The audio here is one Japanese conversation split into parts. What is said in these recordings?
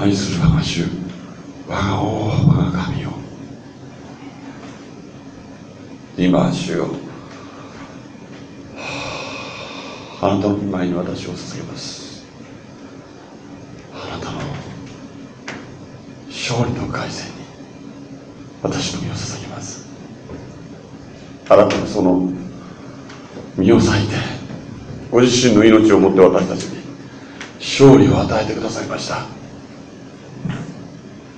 愛する我が主我が王我が神よ今主よ。あなたの前に私を捧げます。あなたの勝利の凱旋に私の身を捧げます。あなたのその身を裂いてご自身の命をもって私たちに勝利を与えてくださいました。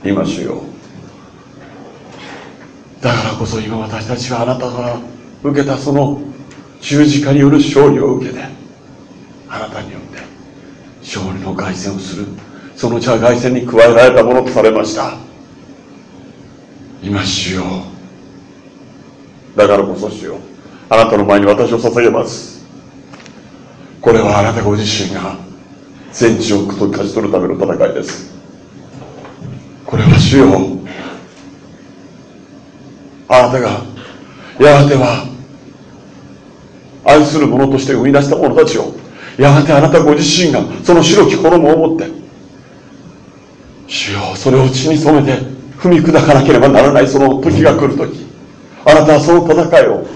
今主よ。だからこそ今私たちはあなたから受けたその十字架による勝利を受けてあなたによって勝利の凱旋をするその茶凱旋に加えられたものとされました。今主よだからこそ主よあなたの前に私を捧げます。これはあなたご自身が全地を勝ち取るための戦いです。これは主よ。あなたがやがては愛する者として生み出した者たちをやがてあなたご自身がその白き衣を持って主よそれを血に染めて踏み砕かなければならないその時が来る時あなたはその戦いを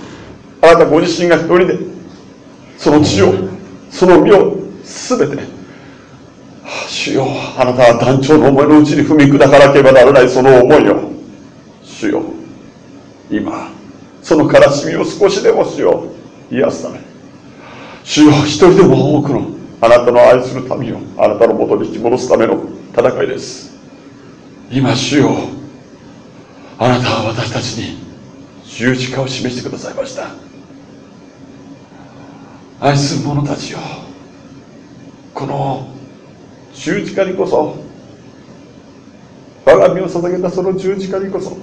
あなたご自身が一人でその血をその身を全て主よあなたは団長の思いのうちに踏み砕かなければならないその思いを。主よ今その悲しみを少しでも主よ癒すため。主よ一人でも多くのあなたの愛する民をあなたのもとに引き戻すための戦いです。今主よあなたは私たちに十字架を示してくださいました。愛する者たちよこの十字架にこそ。我が身を捧げたその十字架にこそ。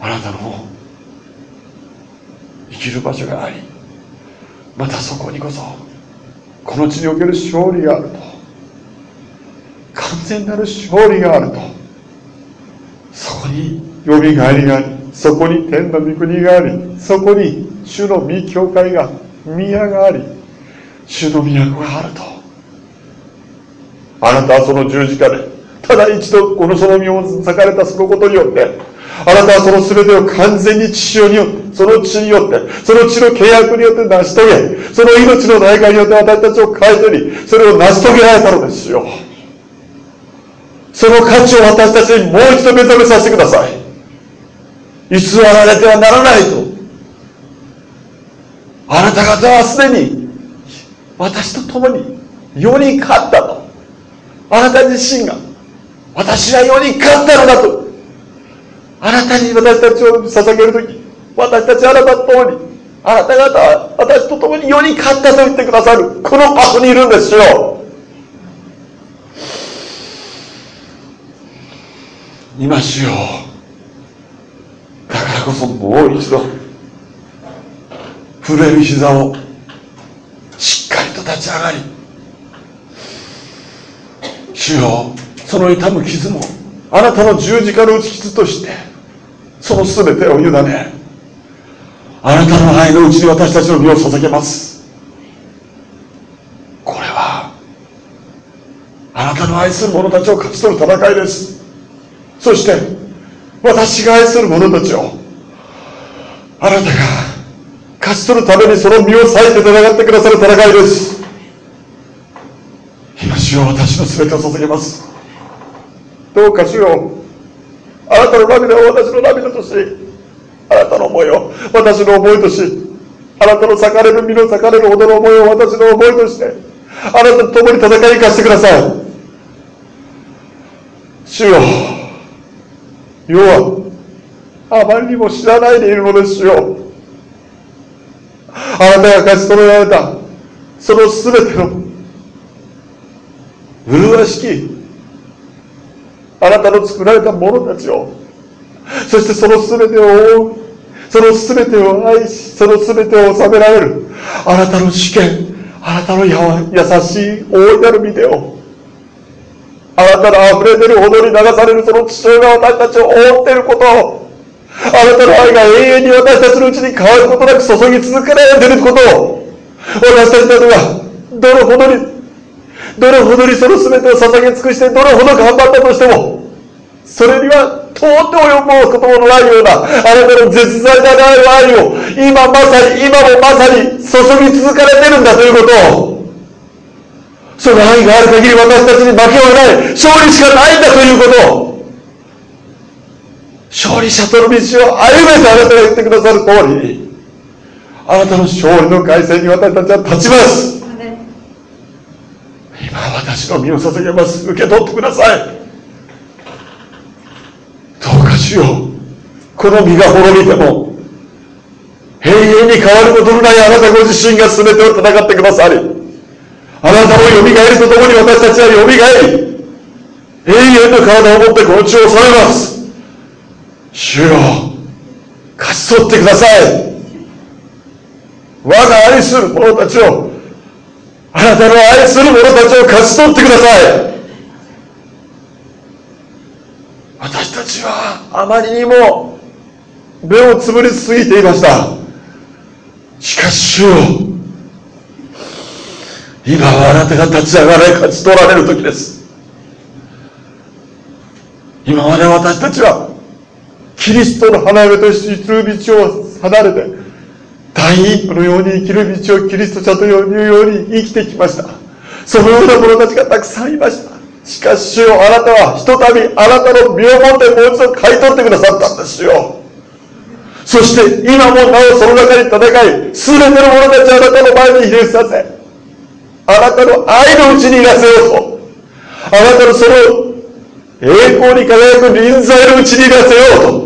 あなたの生きる場所がありまたそこにこそ。この地における勝利があると。完全なる勝利があると。そこによみがえりがありそこに天の御国がありそこに主の御教会が宮があり主の都があると。あなたはその十字架でただ一度このその身を裂かれたそのことによってあなたはその全てを完全に父親によってその血によってその血の契約によって成し遂げその命の代価によって私たちを買い取りそれを成し遂げられたのですよ。その価値を私たちにもう一度認めさせてください。偽られてはならないと。あなた方はすでに私と共に世に勝ったと。あなた自身が私は世に勝ったのだとあなたに私たちを捧げる時私たちあなたと共にあなた方は私と共に世に勝ったと言ってくださるこの場所にいるんですよ。今しよ。うだからこそもう一度震える膝をしっかりと立ち上がり主よ。その痛む傷もあなたの十字架の打ち傷としてその全てを委ねあなたの愛のうちに私たちの身を捧げます。これはあなたの愛する者たちを勝ち取る戦いです。そして私が愛する者たちをあなたが勝ち取るためにその身を裂いて戦ってくださる戦いです今主よ私の全てを捧げます。どうか主よあなたの涙を私の涙としあなたの思いを私の思いとしあなたの裂かれる身の裂かれるほどの思いを私の思いとしてあなたと共に戦いにかしてください。主よ世はあまりにも知らないでいるのですよ。あなたが勝ち取られたその全ての麗しきあなたの作られた者たちをそしてその全てを覆うその全てを愛しその全てを治められるあなたの主権あなたのや優しい大いなる御手をあなたの溢れ出るほどに流されるその父親が私たちを覆っていることをあなたの愛が永遠に私たちのうちに変わることなく注ぎ続けられていることを私たちなどがどれほどにどれほどにその全てを捧げ尽くしてどれほど頑張ったとしてもそれには到底及ぶこともないようなあなたの絶大なる愛を今まさに今もまさに注ぎ続かれてるんだということをその愛がある限り私たちに負けはない勝利しかないんだということを勝利者との道を歩めてあなたが言ってくださる通りあなたの勝利の凱旋に私たちは立ちます。私の身を捧げます。受け取ってください。どうかしよう。この身が滅びても永遠に変わることのないあなたご自身が全てを戦ってくださりあなたのよみがえりとともに私たちはよみがえり永遠の体を持ってこの地を治めます。主よ勝ち取ってください。我が愛する者たちをあなたの愛する者たちを勝ち取ってください。私たちはあまりにも目をつぶりすぎていました。しかし主よ今はあなたが立ち上がれ勝ち取られる時です。今まで私たちはキリストの花嫁として生きる道を離れて大一歩のように生きる道をキリスト者というように生きてきました。そのような者たちがたくさんいました。しかし主よあなたはひとたびあなたの身をもってもう一度買い取ってくださったんですよ。そして今もなおその中に戦い全ての者たちをあなたの前にひれさせあなたの愛のうちにいらせようと。あなたのその栄光に輝く臨在のうちにいらせようと。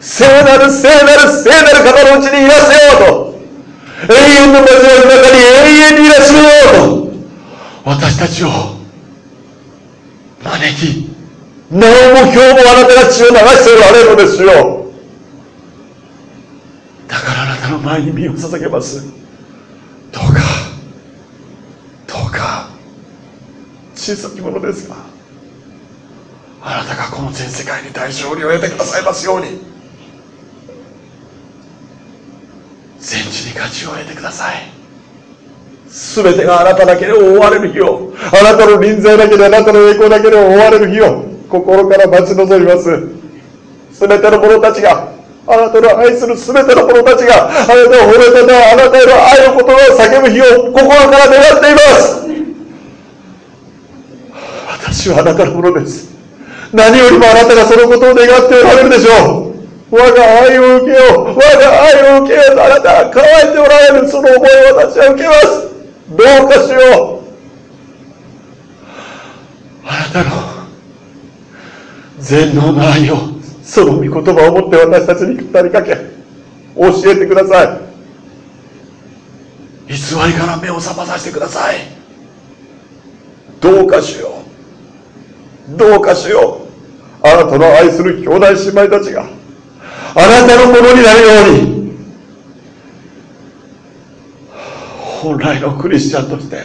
聖なる聖なる聖なる方のうちにいらせようと。永遠の交わりの中に永遠にいらせようと。私たちを招きなおも今日もあなたが血を流しておられるのですよ。だからあなたの前に身を捧げます。どうかどうか小さきものですがあなたがこの全世界に大勝利を得てくださいますように。全地に勝ちを得てください。全てがあなただけで覆われる日をあなたの臨在だけであなたの栄光だけで覆われる日を心から待ち望みます。全ての者たちがあなたの愛する全ての者たちがあなたを褒めたたあなたへの愛の言葉を叫ぶ日を心から願っています。私はあなたのものです。何よりもあなたがそのことを願っておられるでしょう。我が愛を受けよう。我が愛を受けようとあなたが乾いておられるその思いを私は受けます。どうかしよう。あなたの全能の愛をその御言葉を持って私たちに語りかけ教えてください。偽りから目を覚まさせてください。どうかしよう。どうかしよう。あなたの愛する兄弟姉妹たちがあなたのものになるように。本来のクリスチャンとして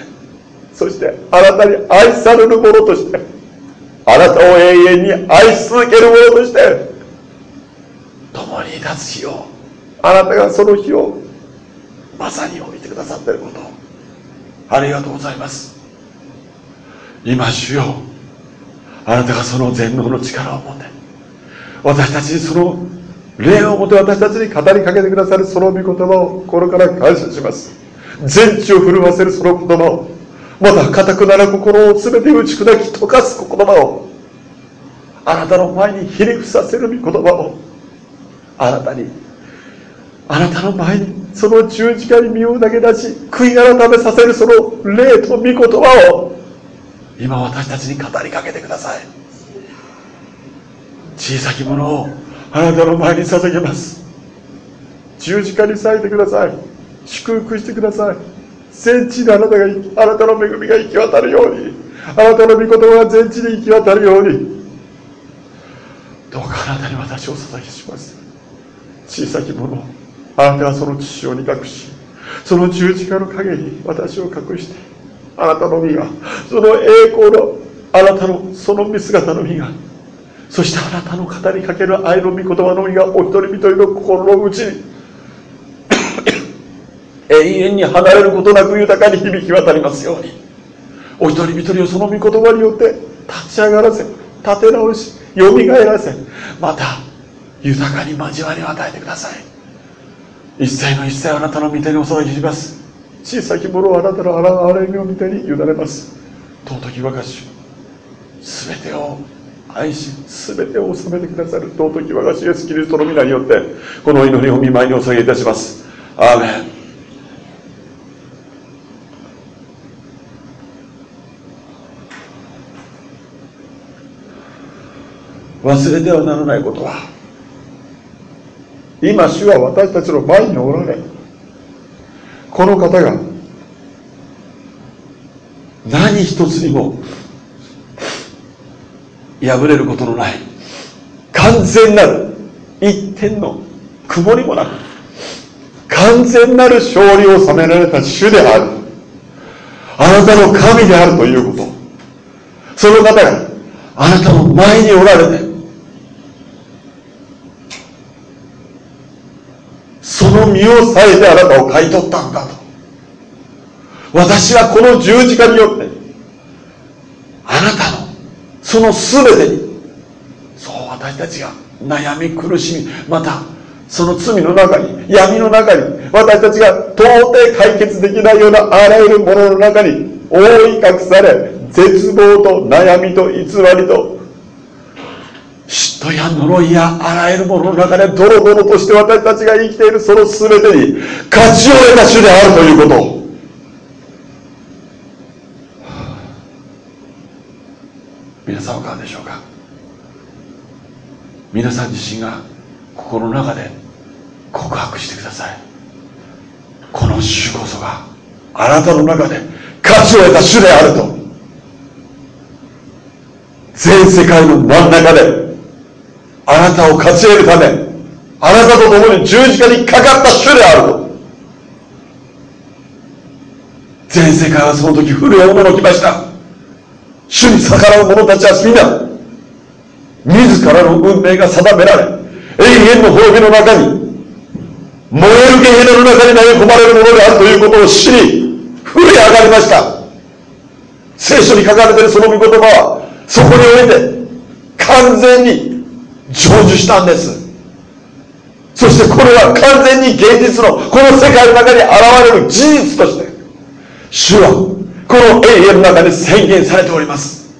そしてあなたに愛される者としてあなたを永遠に愛し続ける者として共に立つ日をあなたがその日をまさに置いてくださっていることありがとうございます。今主よあなたがその全能の力を持って私たちにその霊を持って私たちに語りかけてくださるその御言葉を心から感謝します。全地を震わせるその言葉をまた固くなる心を全て打ち砕き溶かす言葉をあなたの前にひれ伏させる御言葉をあなたにあなたの前にその十字架に身を投げ出し悔い改めさせるその霊と御言葉を今私たちに語りかけてください。小さきものをあなたの前に捧げます。十字架に咲いてください。祝福してください。全地であなたがあなたの恵みが行き渡るように。あなたの御言葉が全地に行き渡るように。どうかあなたに私を捧げします。小さきものあなたはその父を憎くしその十字架の陰に私を隠してあなたの身がその栄光のあなたのその見姿の身がそしてあなたの語りかける愛の御言葉の身がお一人一人の心の内に 永遠に離れることなく豊かに響き渡りますようにお一人一人をその御言葉によって立ち上がらせ立て直しよみがえらせまた豊かに交わりを与えてください。一切の一切あなたの御手にお捧げします。小さきものをあなたの荒れみを御手に委ねます。尊き我が主全てを愛し全てを治めてくださる尊き我が主イエスキリストの皆によってこの祈りを見舞いにお捧げいたします。アーメン。忘れてはならないことは今主は私たちの前におられこの方が何一つにも破れることのない完全なる一点の曇りもなく完全なる勝利を収められた主である。あなたの神であるということ。その方があなたの前におられてその身を裂いてあなたを買い取ったんだと。私はこの十字架によってその全てに。そう私たちが悩み苦しみまたその罪の中に闇の中に私たちが到底解決できないようなあらゆるものの中に覆い隠され絶望と悩みと偽りと嫉妬や呪いやあらゆるものの中でドロドロとして私たちが生きているその全てに勝ちを得た主であるということを皆さんはいかがでしょうか？皆さん自身が心の中で告白してください。この主こそがあなたの中で勝ちを得た主であると。全世界の真ん中であなたを勝ち得るためあなたと共に十字架にかかった主であると。全世界はその時震えおののきました。主に逆らう者たちは皆自らの運命が定められ永遠の滅びの中に燃えるゲヘナの中に投げ込まれるものであるということを知り震え上がりました。聖書に書かれているその御言葉はそこにおいて完全に成就したんです。そしてこれは完全に現実のこの世界の中に現れる事実として主はこの永遠の中で宣言されております。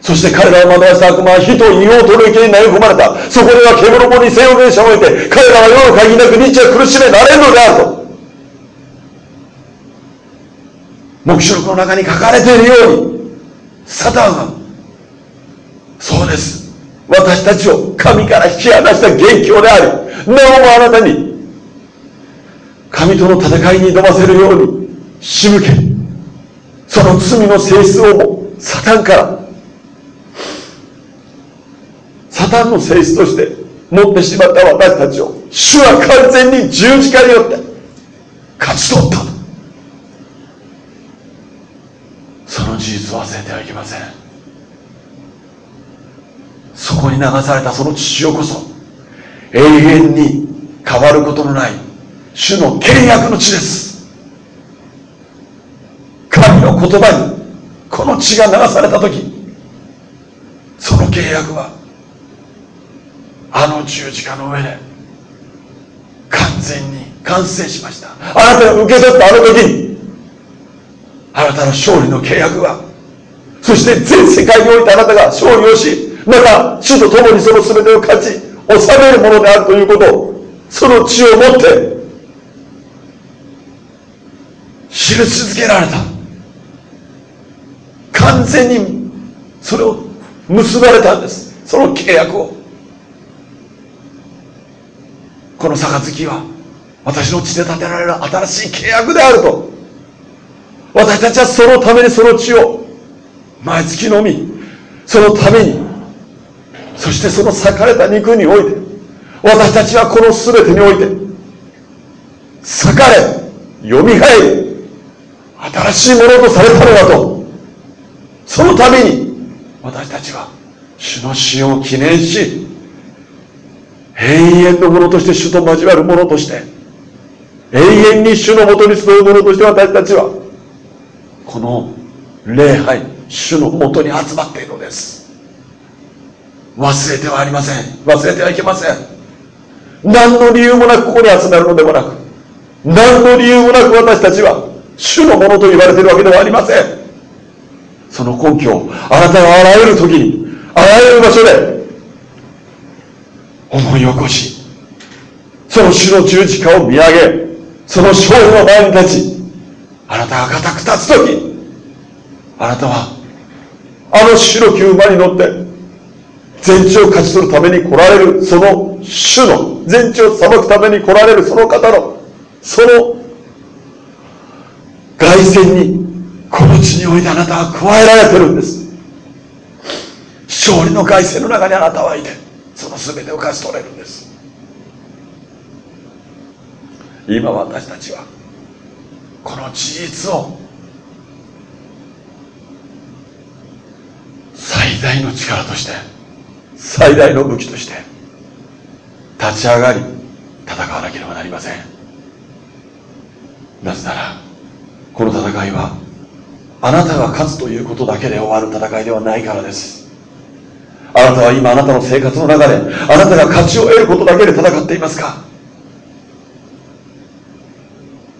そして彼らを惑わした悪魔は火と硫黄との池に投げ込まれた。そこでは獣もに西洋現象を置いて彼らは世の限りなく日夜苦しめられるのであると。黙示録の中に書かれているようにサタンはそうです。私たちを神から引き離した元凶でありなおもあなたに神との戦いに挑ませるように仕向け。その罪の性質をサタンからサタンの性質として持ってしまった私たちを主は完全に十字架によって勝ち取った。その事実を忘れてはいけません。そこに流されたその父親こそ永遠に変わることのない主の契約の地です。神の言葉にこの血が流された時その契約はあの十字架の上で完全に完成しました。あなたが受け取ったあの時にあなたの勝利の契約はそして全世界においてあなたが勝利をしまた主と共にその全てを勝ち治めるものであるということをその血を持って記し続けられた。完全にそれを結ばれたんです。その契約を。この杯は私の血で建てられる新しい契約であると。私たちはそのためにその血を毎月のみそのためにそしてその裂かれた肉において私たちはこの全てにおいて裂かれよみがえり新しいものとされたのだと。そのために私たちは主の死を記念し永遠のものとして主と交わるものとして永遠に主のもとに集うものとして私たちはこの礼拝主のもとに集まっているのです。忘れてはありません。忘れてはいけません。何の理由もなくここに集まるのでもなく何の理由もなく私たちは主のものと言われているわけではありません。その根拠をあなたがあらゆる時にあらゆる場所で思い起こしその主の十字架を見上げその勝利の前に立ちあなたが固く立つ時あなたはあの白き馬に乗って全地を勝ち取るために来られるその主の全地を裁くために来られるその方のその凱旋にこの地においてあなたは加えられてるんです。勝利の凱旋の中にあなたはいてその全てを勝ち取れるんです。今私たちはこの事実を最大の力として最大の武器として立ち上がり戦わなければなりません。なぜならこの戦いはあなたが勝つということだけで終わる戦いではないからです。あなたは今あなたの生活の中であなたが勝ちを得ることだけで戦っていますか。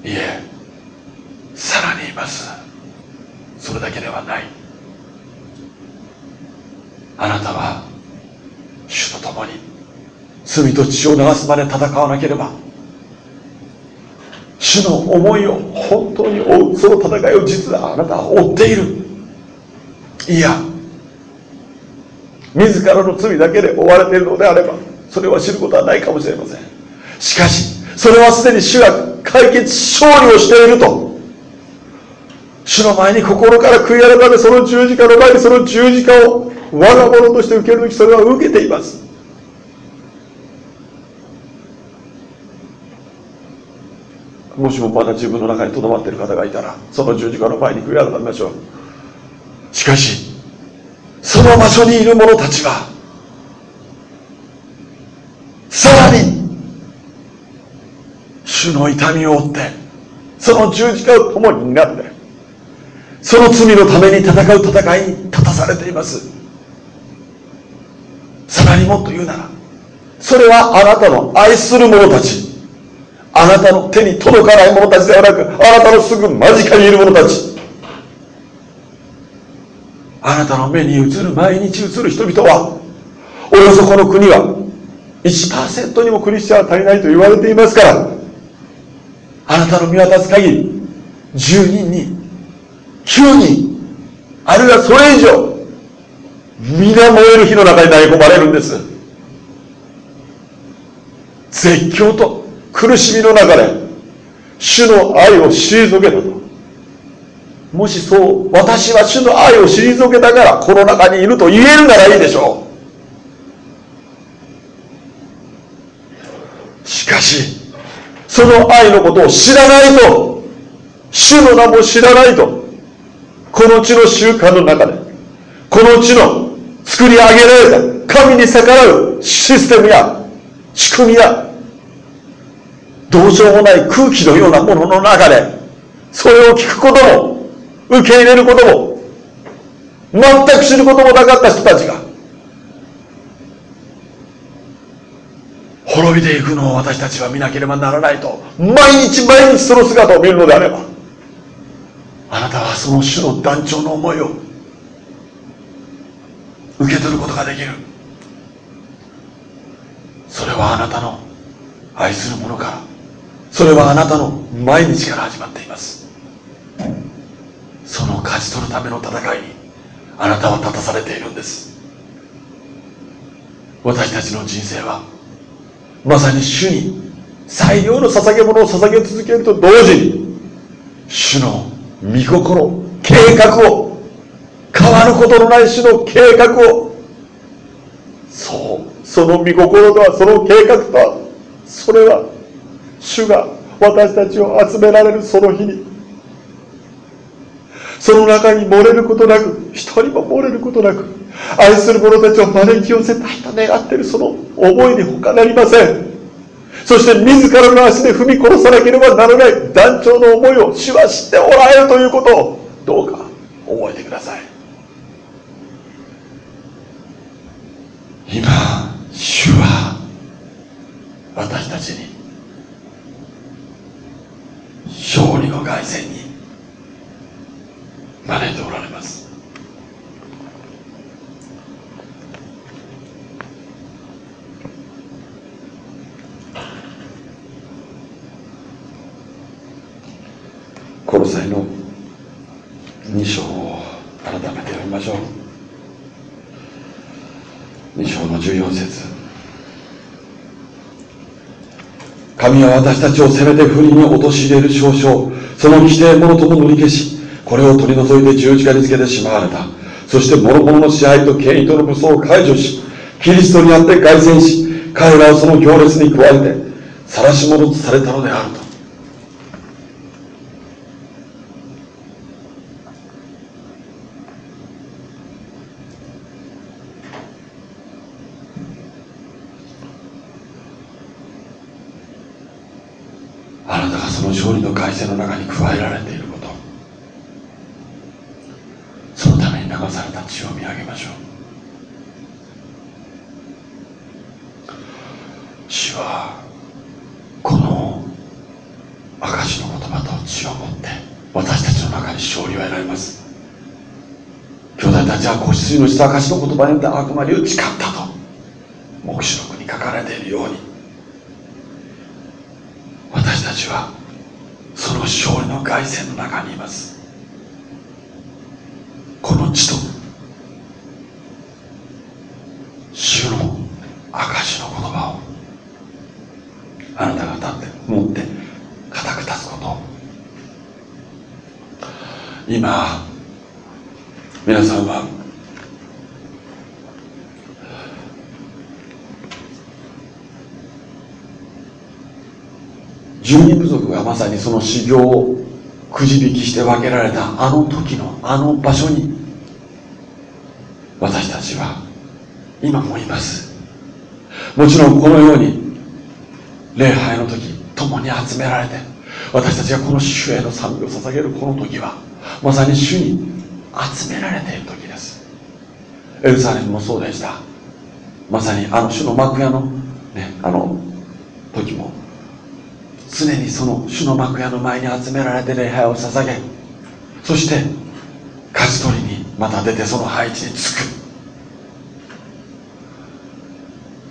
いえさらにいます。それだけではない。あなたは主と共に罪と血を流すまで戦わなければ主の思いを本当に追うその戦いを実はあなたは追っている。いや自らの罪だけで追われているのであればそれは知ることはないかもしれません。しかしそれはすでに主が解決勝利をしていると主の前に心から悔い改めその十字架の前にその十字架を我が物として受けるべきそれは受けています。もしもまだ自分の中にとどまっている方がいたらその十字架の前に悔い改めましょう。しかしその場所にいる者たちはさらに主の痛みを負ってその十字架を共に担ってその罪のために戦う戦いに立たされています。さらにもっと言うならそれはあなたの愛する者たちあなたの手に届かない者たちではなくあなたのすぐ間近にいる者たち。あなたの目に映る毎日映る人々はおよそこの国は1%にもクリスチャンは足りないと言われていますからあなたの見渡す限り10人に9人あるいはそれ以上皆燃える火の中に投げ込まれるんです。絶叫と苦しみの中で主の愛を退けたと。もしそう私は主の愛を退けたからこの中にいると言えるならいいでしょう。しかしその愛のことを知らないと主の名も知らないとこの地の習慣の中でこの地の作り上げられた神に逆らうシステムや仕組みやどうしようもない空気のようなものの中でそれを聞くことも受け入れることも全く知ることもなかった人たちが滅びていくのを私たちは見なければならないと毎日毎日その姿を見るのであればあなたはその種の団長の思いを受け取ることができる。それはあなたの愛する者からそれはあなたの毎日から始まっています。その勝ち取るための戦いにあなたは立たされているんです。私たちの人生はまさに主に最良の捧げ物を捧げ続けると同時に主の御心計画を変わることのない主の計画をそうその御心とはその計画とはそれは主が私たちを集められるその日にその中に漏れることなく一人も漏れることなく愛する者たちを招き寄せたいと願っているその思いに他なりません。そして自らの足で踏み殺さなければならない団長の思いを主は知っておられるということをどうか覚えてください。今主は私たちに勝利の凱旋に招いておられます。コロサイの2章を改めて読みましょう。2章の14節。神は私たちを責めて不利に陥れる少々その規定者とも乗り消しこれを取り除いて十字架につけてしまわれた。そして諸々の支配と権威との武装を解除しキリストにあって凱旋し彼らをその行列に加えて晒し者とされたのであるとあなたがその勝利の凱旋の中に加えられていることそのために流された血を見上げましょう主はこの証の言葉と血を持って私たちの中に勝利を得られます。兄弟たちは子羊の血と証の言葉によって悪魔に打ち勝ったと。黙示録に書かれているように。私たちはその勝利の凱旋の中にいますこの地と主の証の言葉をあなたが立って持って固く立つこと今皆さんは十二部族がまさにその修行をくじ引きして分けられたあの時のあの場所に私たちは今もいます。もちろんこのように礼拝の時共に集められて私たちがこの主への賛美を捧げるこの時はまさに主に集められている時です。エルサレムもそうでした。まさにあの主の幕屋のねあの時も。常にその主の幕屋の前に集められて礼拝を捧げそして舵取りにまた出てその配置につく。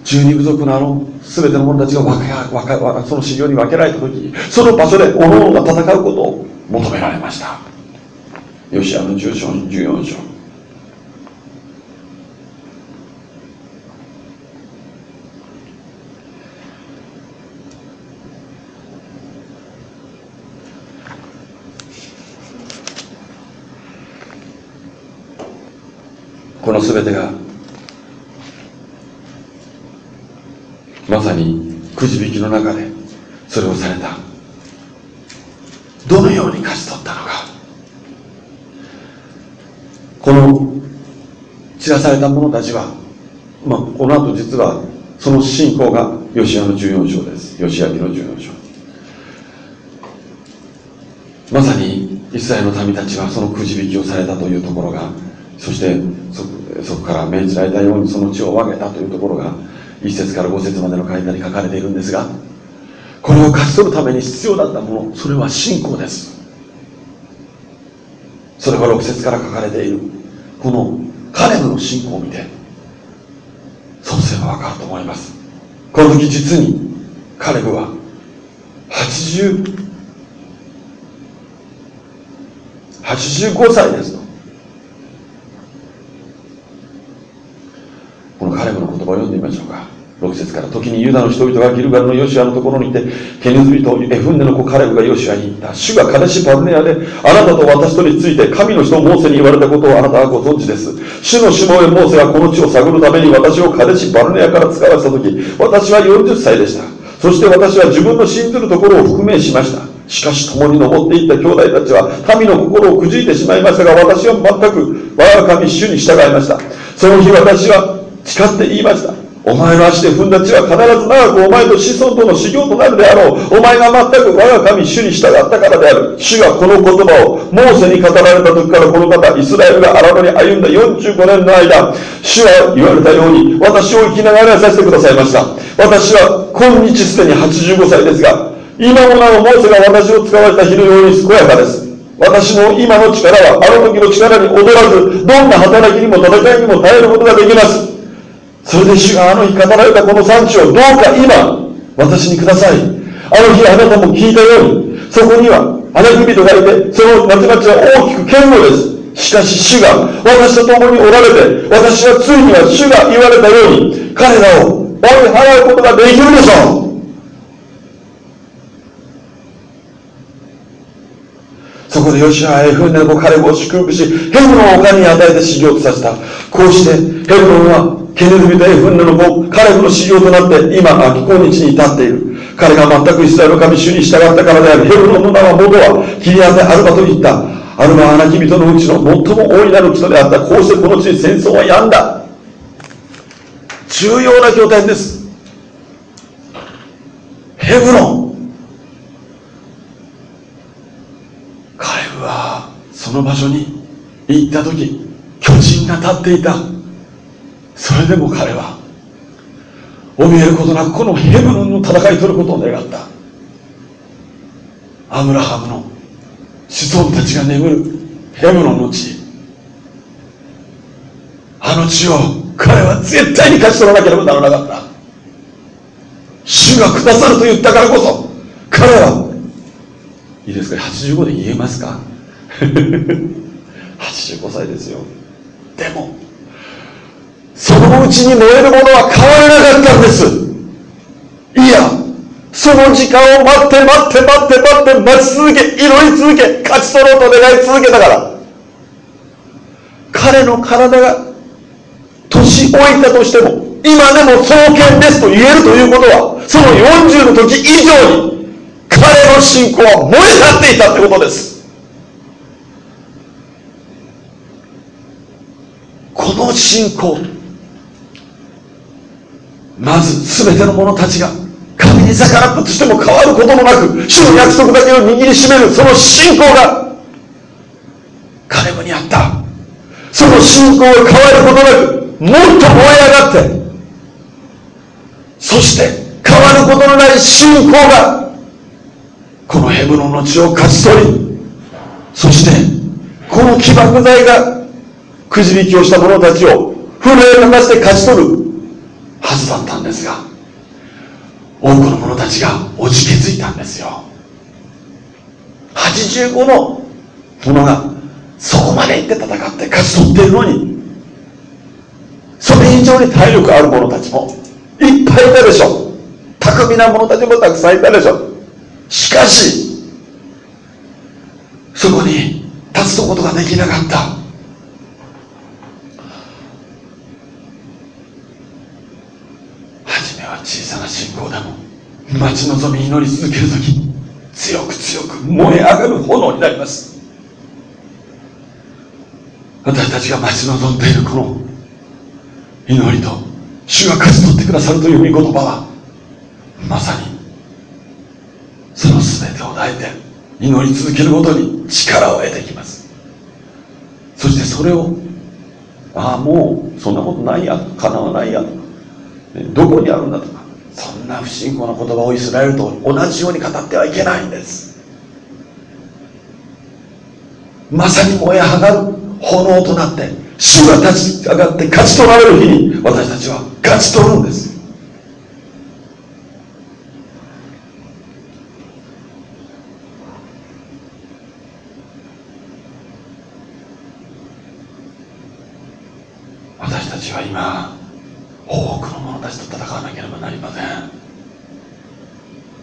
十二部族のあの全ての者たちが分け分けその修行に分けられた時その場所で各々が戦うことを求められました。ヨシアの10章14章この全てがまさにくじ引きの中でそれをされたどのように勝ち取ったのかこのされた者たちは、まあ、この後実はその信仰がヨシアの14章です。ヨシア記の14章。まさにイスラエルの民たちはそのくじ引きをされたというところがそしてそこから命じられたようにその地を分けたというところが1節から5節までの書いたに書かれているんですがこれを勝ち取るために必要だったものそれは信仰です。それは6節から書かれている。このカレブの信仰を見てそうすれば分かると思います。この時実にカレブは80 85歳ですと。このカレブの言葉を読んでみましょうか。6節から時にユダの人々がギルガルのヨシュアのところにいてケネズビとエフンネの子カレブがヨシュアに言った。主がカデシパルネアであなたと私とについて神の人モーセに言われたことをあなたはご存知です。主のしもべモーセがこの地を探るために私をカデシパルネアから使わせた時私は40歳でした。そして私は自分の信ずるところを覆面しました。しかし共に登っていった兄弟たちは民の心をくじいてしまいましたが私は全く我が神主に従いました。その日私は誓って言いました。お前の足で踏んだ地は必ず長くお前と子孫との修行となるであろう。お前が全く我が神主に従ったからである。主がこの言葉をモーセに語られた時からこの方、イスラエルが荒野に歩んだ45年の間、主は言われたように、私を生きながらさせてくださいました。私は今日すでに85歳ですが、今もなおモーセが私を使われた日のように健やかです。私の今の力はあの時の力に踊らず、どんな働きにも戦いにも耐えることができます。それで主があの日語られたこの産地をどうか今、私にください。あの日あなたも聞いたように、そこには穴首と書いて、その町々は大きく堅固です。しかし主が私と共におられて、私はついには主が言われたように、彼らを追い払うことができるでしょう。そこでヨシアはエフンネの彼を祝福し、ヘブロンを彼に与えて修行とさせた。こうして、ヘブロンはケネズビとエフンネの子、カレブの修行となって、今、今日に至っている。彼が全くイスラエルの神主に従ったからである。ヘブロンの名は元は、切り当てアルバと言った。アルバは穴き人のうちの最も大いなる人であった。こうしてこの地に戦争は病んだ。重要な拠点です。ヘブロン彼は。その場所に行った時巨人が立っていたそれでも彼は怯えることなくこのヘブロンの戦い取ることを願った。アブラハムの子孫たちが眠るヘブロンの地。あの地を彼は絶対に勝ち取らなければならなかった。主がくださると言ったからこそ彼はいいですか85で言えますか？85歳ですよ。でもそのうちに燃えるものは変わらなかったんです。いやその時間を待って待って待って待って待ち続け祈り続け勝ち取ろうと願い続けたから。彼の体が年老いたとしても今でも創建ですと言えるということはその40の時以上に彼の信仰は燃え去っていたってことです。この信仰まず全ての者たちが神に逆らったとしても変わることもなく主の約束だけを握りしめるその信仰が彼もにあった。その信仰が変わることなくもっと燃え上がってそして変わることのない信仰がこのヘブロンの地を勝ち取りそしてこの起爆剤がくじ引きをした者たちを震えかかして勝ち取るはずだったんですが多くの者たちがおじけづいたんですよ。85の者がそこまで行って戦って勝ち取っているのにそれ以上に体力ある者たちもいっぱいいたでしょ。巧みな者たちもたくさんいたでしょ。しかしそこに立つことができなかった小さな信仰でも待ち望み祈り続ける時強く強く燃え上がる炎になります。私たちが待ち望んでいるこの祈りと主が勝ち取ってくださるという御言葉はまさにその全てを抱いて祈り続けるごとに力を得てきます。そしてそれをああもうそんなことないや叶わないやどこにあるんだとかそんな不信仰な言葉をイスラエルと同じように語ってはいけないんです。まさに燃え上がる炎となって主が立ち上がって勝ち取られる日に私たちは勝ち取るんです私たちは今多くの者たちと戦わなければなりません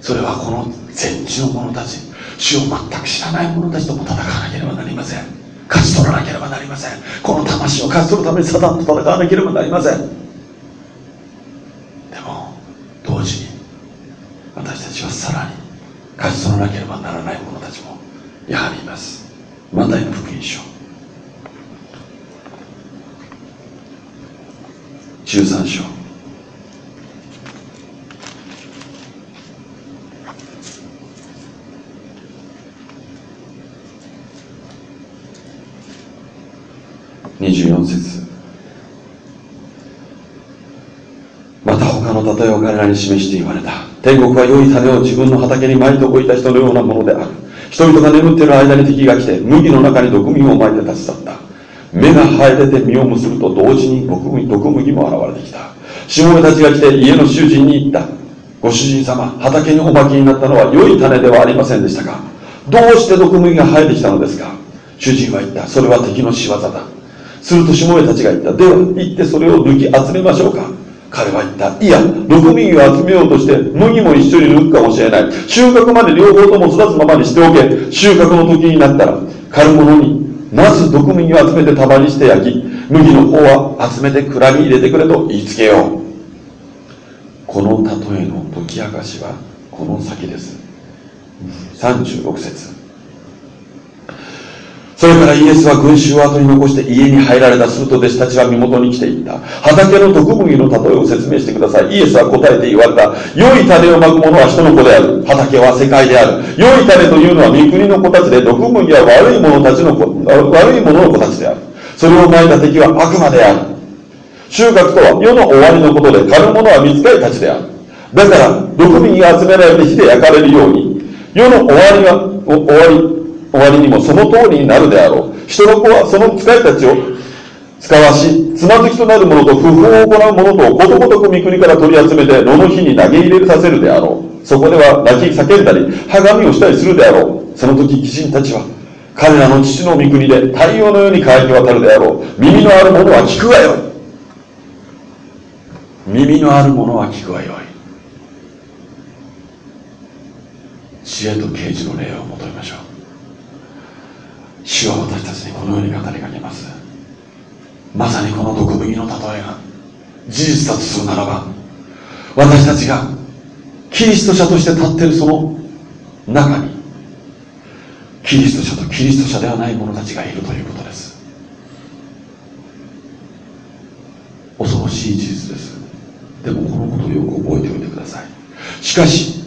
それはこの全地の者たち主を全く知らない者たちとも戦わなければなりません。勝ち取らなければなりません。この魂を勝ち取るためにサタンと戦わなければなりません。でも同時に私たちはさらに勝ち取らなければならない者たちもやはりいます。マタイの福音書。13章。24節。また他の例えを彼らに示して言われた。天国は良い種を自分の畑に巻いておいた人のようなものである。人々が眠っている間に敵が来て麦の中に毒麦を巻いて立ち去った。目が生えてて実を結ぶと同時に毒麦毒麦も現れてきた。しもべたちが来て家の主人に言った。ご主人様畑にお巻きになったのは良い種ではありませんでしたか。どうして毒麦が生えてきたのですか。主人は言った。それは敵の仕業だ。するとしもべたちが言ったでは行ってそれを抜き集めましょうか。彼は言った。いや毒麦を集めようとして麦も一緒に抜くかもしれない。収穫まで両方とも育つままにしておけ。収穫の時になったら狩る者にまず毒麦を集めて束にして焼き麦の方は集めて蔵に入れてくれと言いつけよう。この例えの解き明かしはこの先です。36節。それからイエスは群衆を後に残して家に入られたすると弟子たちは身元に来ていった。畑の毒麦の例えを説明してください。イエスは答えて言われた良い種をまく者は人の子である。畑は世界である。良い種というのは御国の子たちで毒麦は悪い者たちの子悪い者の子たちである。それをまいた敵は悪魔である。収穫とは世の終わりのことで狩る者は見つかりたちである。だから毒麦が集められて火で焼かれるように世の終わりが終わり終わりにもその通りになるであろう。人の子はその使いたちを使わしつまずきとなる者と不法を行う者とことごとく御国から取り集めて炉の火に投げ入れさせるであろう。そこでは泣き叫んだりはがみをしたりするであろう。その時義人たちは彼らの父の御国で太陽のように乾き渡るであろう。耳のある者は聞くがよい。耳のある者は聞くがよい。知恵と啓示の霊を求めましょう。主は私たちにこのように語りかけます。まさにこの毒麦の例えが事実だとするならば私たちがキリスト者として立っているその中にキリスト者とキリスト者ではない者たちがいるということです。恐ろしい事実です。でもこのことをよく覚えておいてください。しかし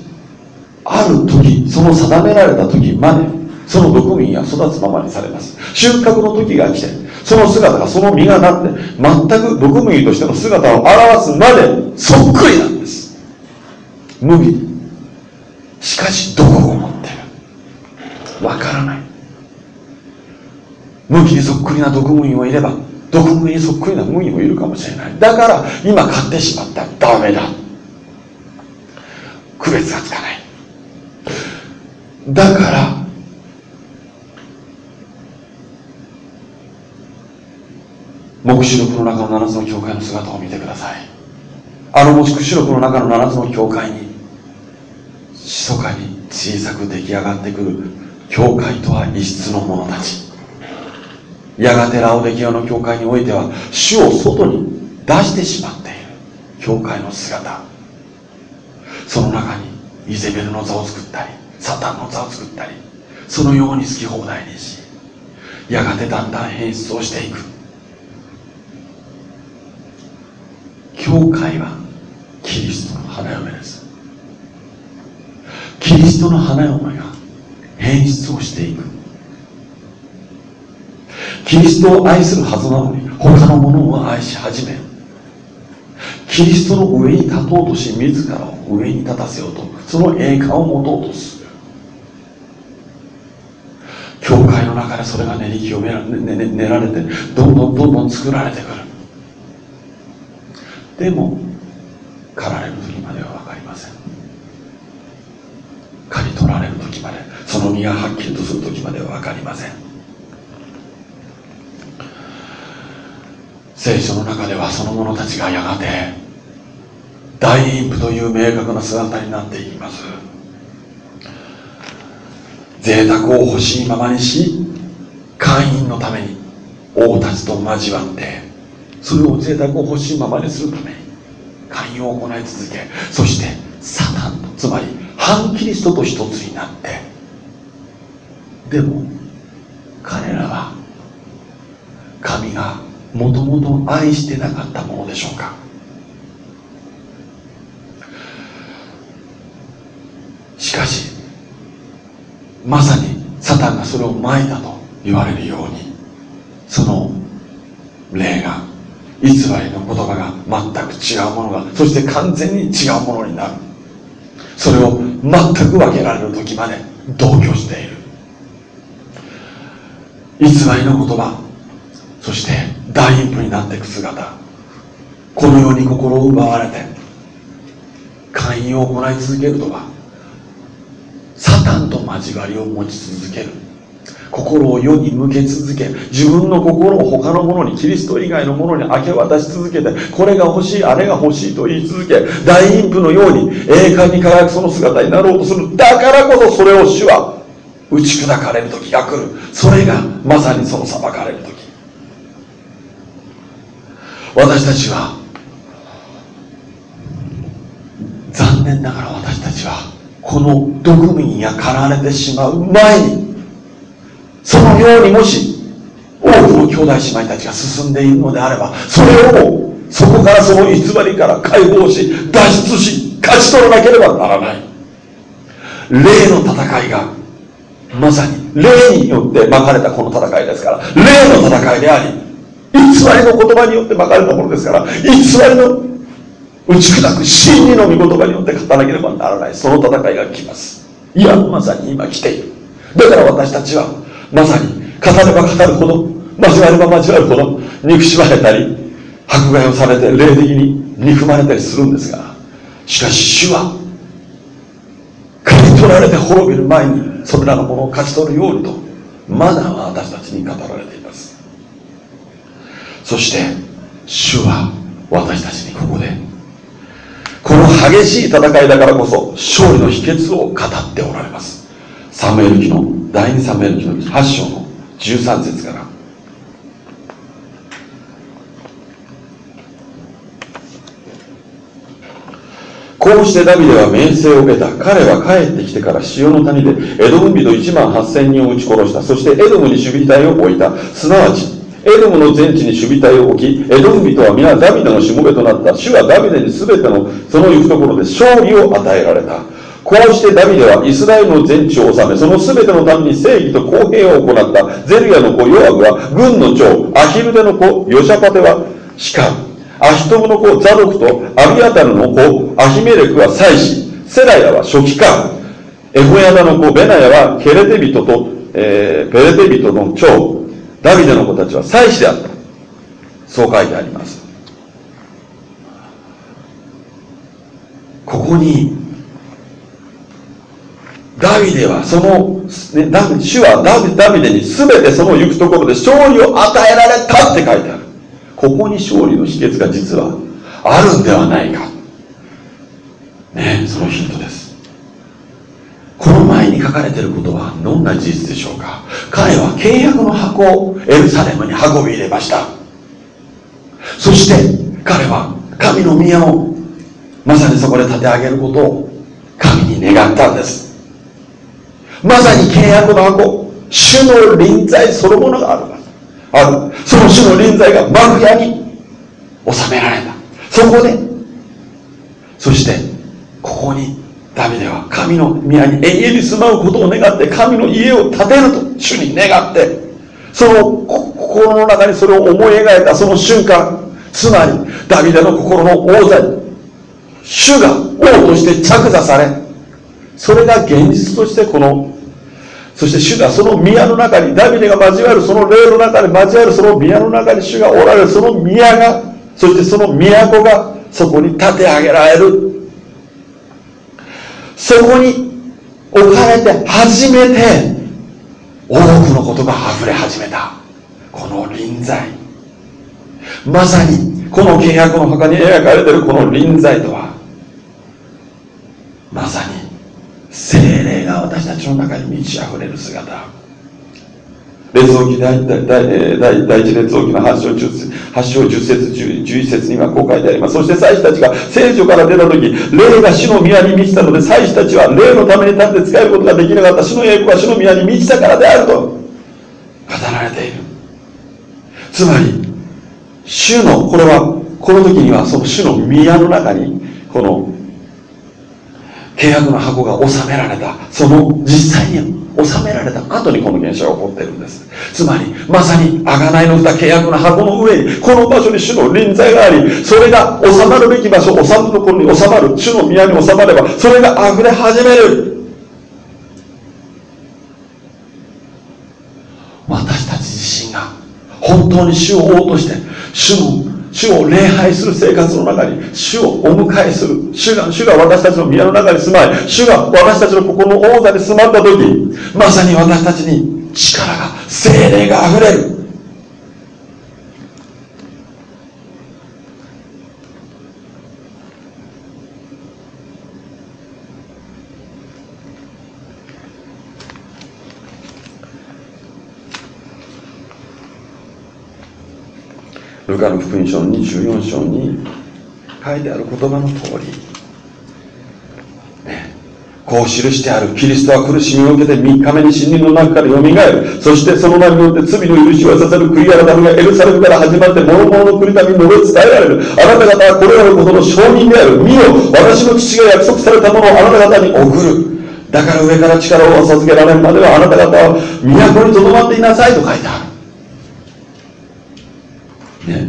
ある時その定められた時までその毒民は育つままにされます。収穫の時が来てその姿がその実がなって全く毒麦としての姿を表すまでそっくりなんです。麦しかし毒を持ってる？わからない。麦にそっくりな毒麦もいれば毒麦にそっくりな麦もいるかもしれない。だから今買ってしまった。ダメだ。区別がつかない。だから黙示録の中の7つの教会の姿を見てください。あの黙示録の中の7つの教会に密かに小さく出来上がってくる教会とは異質の者たち。やがてラオデキアの教会においては主を外に出してしまっている教会の姿。その中にイゼベルの座を作ったりサタンの座を作ったりそのように好き放題にしやがてだんだん変質をしていく。教会はキリストの花嫁です。キリストの花嫁が変質をしていく。キリストを愛するはずなのに他のものを愛し始めキリストの上に立とうとし自らを上に立たせようとその栄冠を持とうとする。教会の中でそれが練り清められ練練られてどんどんどんどん作られてくる。でも狩られる時までは分かりません。刈り取られる時までその身がはっきりとする時までは分かりません。聖書の中ではその者たちがやがて大陰譜という明確な姿になっていきます。贅沢を欲しいままにし会員のために王たちと交わってそれを贅沢を欲しいままにするために会員を行い続けそしてサタンつまり反キリストと一つになってでも彼らは神がもともと愛してなかったものでしょうか。しかしまさにサタンがそれをまいたと言われるようにその霊が偽りの言葉が全く違うものがそして完全に違うものになる。それを全く分けられる時まで同居している。偽りの言葉そして大陰譜になっていく姿このように心を奪われて寛容を行い続けるとはサタンと交わりを持ち続ける。心を世に向け続け自分の心を他のものにキリスト以外のものに明け渡し続けてこれが欲しいあれが欲しいと言い続け大陰譜のように栄冠に輝くその姿になろうとする。だからこそそれを主は打ち砕かれる時が来る。それがまさにその裁かれる時。私たちは残念ながら私たちはこの毒味にかられてしまう前にそのようにもし多くの兄弟姉妹たちが進んでいるのであればそれをそこからその偽りから解放し脱出し勝ち取らなければならない。霊の戦いがまさに霊によって巻かれたこの戦いですから霊の戦いであり偽りの言葉によって巻かれたものですから偽りの打ち砕く真理の御言葉によって勝たなければならない。その戦いが来ます。いやまさに今来ている。だから私たちはまさに語れば語るほど交われば交わるほど憎しまれたり迫害をされて霊的に憎まれたりするんですがしかし主は刈り取られて滅びる前にそれらのものを勝ち取るようにとマナーは私たちに語られています。そして主は私たちにここでこの激しい戦いだからこそ勝利の秘訣を語っておられます。サムエル記の第2サムエル記の8章の13節からこうしてダビデは名声を受けた。彼は帰ってきてから潮の谷でエドム人1万8000人を撃ち殺した。そしてエドムに守備隊を置いた。すなわち、エドムの全地に守備隊を置き、エドム人は皆ダビデのしもべとなった。主はダビデに全てのその行くところで勝利を与えられた。こうしてダビデはイスラエルの全地を治め、その全てのために正義と公平を行った。ゼルヤの子ヨアブは軍の長、アヒルデの子ヨシャパテは士官。アヒトムの子ザドクとアビアタルの子アヒメレクは祭司。セラヤは書記官。エホヤダの子ベナヤはケレテ人と、えー、ペレテ人の長。ダビデの子たちは祭司であった。そう書いてあります。ここにダビデはその、ね、ダビ主はダビダビデに全てその行くところで勝利を与えられたって書いてある。ここに勝利の秘訣が実はあるんではないか。ねそのヒントです。この前に書かれていることはどんな事実でしょうか。彼は契約の箱をエルサレムに運び入れました。そして彼は神の宮をまさにそこで建て上げることを神に願ったんです。まさに契約の箱。主の臨在そのものがある。あるその主の臨在が幕屋に収められた。そこでそしてここにダビデは神の宮に永遠に住まうことを願って神の家を建てると主に願ってその心の中にそれを思い描いたその瞬間つまりダビデの心の王座に主が王として着座されそれが現実としてこのそして主がその宮の中にダビデが交わるその霊の中に交わるその宮の中に主がおられるその宮がそしてその都がそこに建て上げられる。そこに置かれて初めて多くのことが溢れ始めた。この臨在。まさにこの契約の墓に描かれているこの臨在とはまさに精霊が私たちの中に満ち溢れる姿。列王記第第第第一列王記の8章 10, 8章10節11節にはこう書いてあります。そして祭司たちが聖女から出た時霊が主の宮に満ちたので祭司たちは霊のために立って使えることができなかった。主の栄光は主の宮に満ちたからであると。語られている。つまり主のこれはこの時にはその主の宮の中にこの契約の箱が収められた。その実際に収められた後にこの現象が起こっているんです。つまりまさに贖いの蓋契約の箱の上にこの場所に主の臨在がありそれが収まるべき場所収まるところに収まる主の宮に収まればそれが溢れ始める。私たち自身が本当に主を王として主の主を礼拝する生活の中に主をお迎えする。主が主が私たちの宮の中に住まい主が私たちの心の王座に住まった時まさに私たちに力が精霊が溢れる。ルカの福音書の24章に書いてある言葉の通り、ね、こう記してあるキリストは苦しみを受けて3日目に死人の中からよみがえる。そしてその名によって罪の許しをさせる悔い改めがエルサレムから始まって諸々の国民に述べ伝えられる。あなた方はこれらのことの証人である見よ。私の父が約束されたものをあなた方に送る。だから上から力を授けられるまではあなた方は都にとどまっていなさいと書いてある。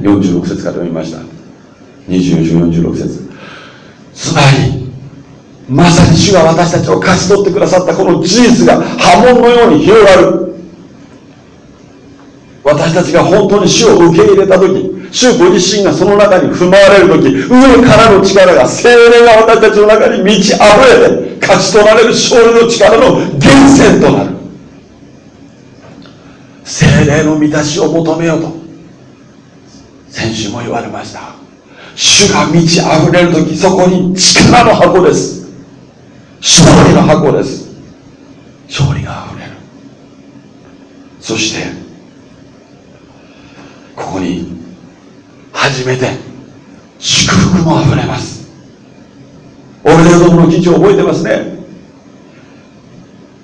46節から読みました。2446節。つまりまさに主が私たちを勝ち取ってくださったこの事実が波紋のように広がる。私たちが本当に主を受け入れた時主ご自身がその中に踏まわれる時上からの力が精霊が私たちの中に満ち溢れて勝ち取られる勝利の力の源泉となる。精霊の満たしを求めようと。先週も言われました。主が満ち溢れる時そこに力の箱です。勝利の箱です。勝利が溢れる。そしてここに初めて祝福も溢れます。俺のどもの記事を覚えてますね。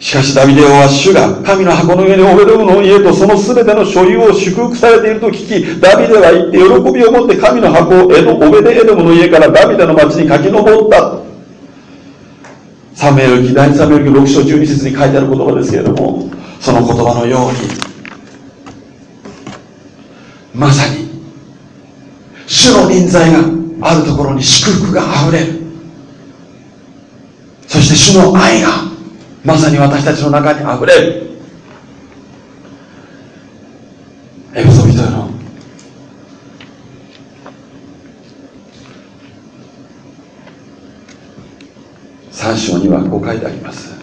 しかしダビデ王は主が神の箱の上にオベドムの家とその全ての所有を祝福されていると聞きダビデは行って喜びを持って神の箱をエドオベデエドムの家からダビデの町に駆け上った。サメル記第2サメル記6章12節に書いてある言葉ですけれどもその言葉のようにまさに主の臨在があるところに祝福があふれる。そして主の愛がまさに私たちの中にあふれる。エペソ人への3章にはこう書いてあります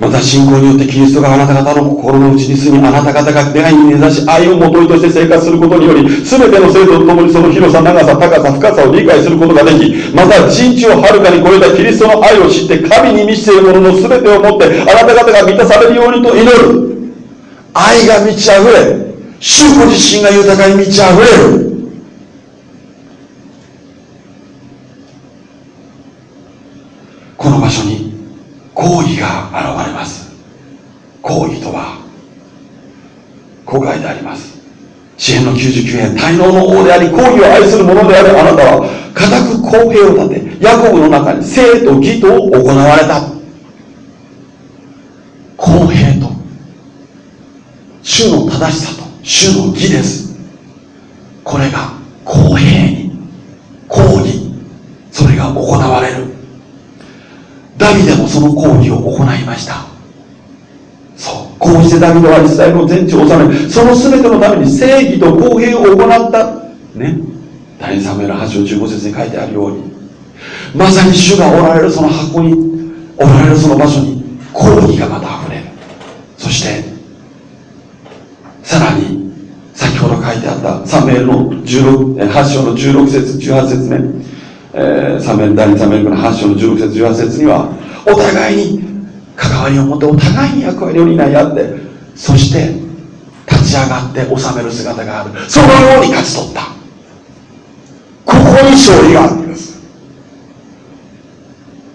また信仰によってキリストがあなた方の心の内に住みあなた方が出会いに根ざし愛をもといとして生活することにより全ての生徒と共にその広さ長さ高さ深さを理解することができまた人知をはるかに超えたキリストの愛を知って神に満ちているものの全てをもってあなた方が満たされるようにと祈る。愛が満ち溢れ主ご自身が豊かに満ち溢れるこの場所に公義が現れます公義とは公害であります支援の99編滞納の王であり公義を愛する者であるあなたは固く公平を立てヤコブの中に生と義と行われた。公平と。主の正しさと主の義です。これが公平に公義それが行われる。ダビデもその抗議を行いました。こうしてダビデはイスラエルの全地を治めその全てのために正義と公平を行った。ね。第3名の8章15節に書いてあるようにまさに主がおられるその箱におられるその場所に抗議がまた溢れる。そしてさらに先ほど書いてあったサメルの16 8章の16節18節目えー、サメ第2サメルの8章の16節18節にはお互いに関わりを持ってお互いに役割を担い合ってそして立ち上がって治める姿がある。そのように勝ち取った。ここに勝利があるんです。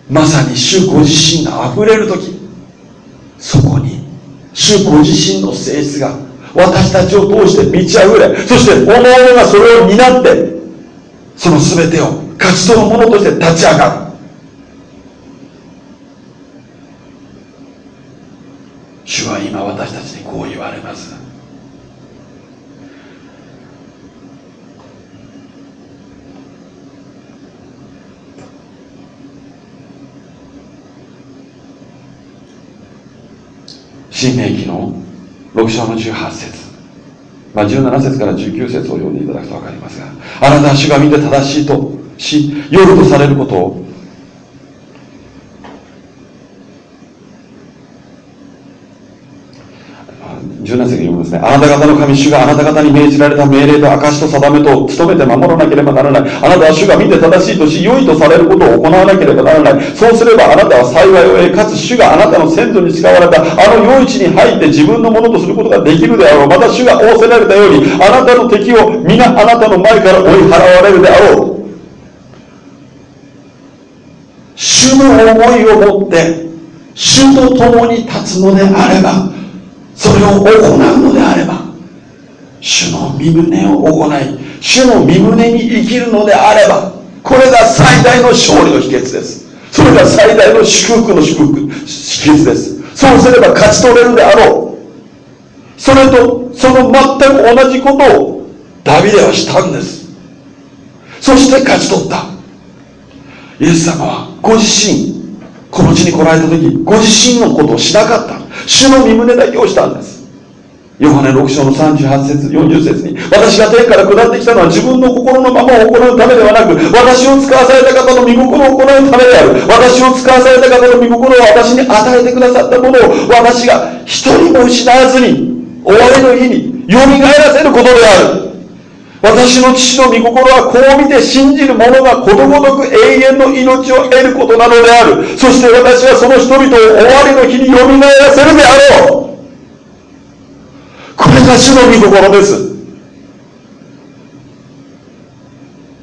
まさに主ご自身が溢れる時。そこに主ご自身の性質が私たちを通して満ち溢れそしておのおのがそれを担ってその全てを勝ち取る者として立ち上がる主は今私たちにこう言われます新明記の6章の18節。まあ、17節から19節を読んでいただくと分かりますがあなたは主が見て正しいとし夜とされることを17節読むんですね。あなた方の神主があなた方に命じられた命令と証と定めと努めて守らなければならない。あなたは主が見て正しいとし、良いとされることを行わなければならない。そうすればあなたは幸いを得、かつ主があなたの先祖に使われたあの良い地に入って自分のものとすることができるであろう。また主が仰せられたように、あなたの敵を皆あなたの前から追い払われるであろう。主の思いを持って、主と共に立つのであれば、それを行うのであれば主の身旨を行い主の身旨に生きるのであればこれが最大の勝利の秘訣です。それが最大の祝福の祝福秘訣です。そうすれば勝ち取れるであろう。それとその全く同じことをダビデはしたんです。そして勝ち取った。イエス様はご自身この地に来られた時ご自身のことをしなかった。主の身胸だけをしたんです。ヨハネ6章の38節40節に私が天から下ってきたのは自分の心のままを行うためではなく私を使わされた方の身心を行うためである。私を使わされた方の身心を私に与えてくださったものを私が一人も失わずに終わりの日によみがえらせることである。私の父の御心はこう見て信じる者がことごとく永遠の命を得ることなのである。そして私はその人々を終わりの日によみがえらせるであろう。これが主の御心です。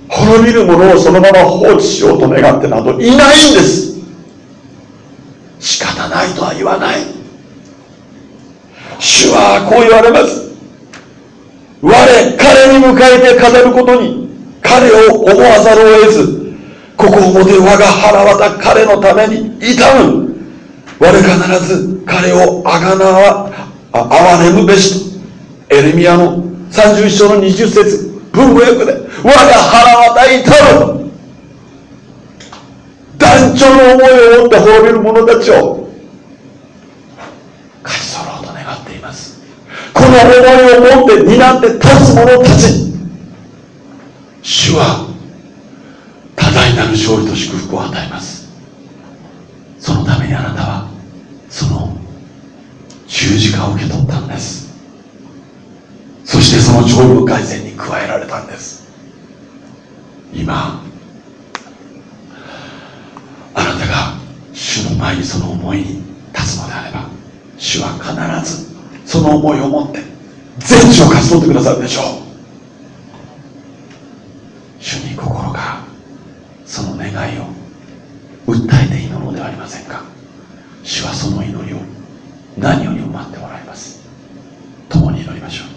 滅びる者をそのまま放置しようと願ってなどいないんです。仕方ないとは言わない。主はこう言われます。我彼に迎えて飾ることに彼を思わざるを得ずここをもて我が腹渡彼のために痛む我必ず彼をあがなわあ哀れむべしと。エレミアの31章の20節文語訳で我が腹渡痛む団長の思いを持って滅びる者たちを勝ち取ろうと願っていますこの思いを持って担って立つ者たち。主は多大なる勝利と祝福を与えます。そのためにあなたはその十字架を受け取ったんです。そしてその成部改善に加えられたんです。今あなたが主の前にその思いに立つのであれば主は必ずその思いを持って全地を勝ち取ってくださるでしょう。主に心がその願いを訴えていろのではありませんか。主はその祈りを何よりも待っておられます。共に祈りましょう。